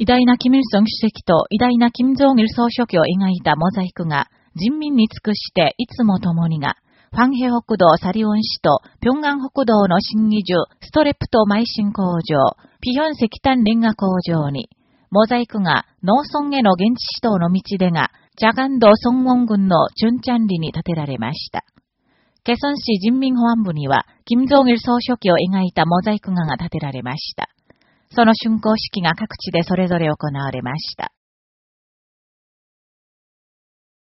偉大なキム・イルソン主席と偉大なキム・ジョン・イル総書記を描いたモザイクが、人民に尽くしていつも共にが、ファンヘ北道サリオン市と平安北道の新義樹ストレプト邁進工場、ピヒョン石炭レンガ工場に、モザイクが農村への現地指導の道でが、ジャガンド孫ン郡のチュンチャンリに建てられました。ケソン市人民保安部には、金正義総書記を描いたモザイク画が建てられました。その竣工式が各地でそれぞれ行われました。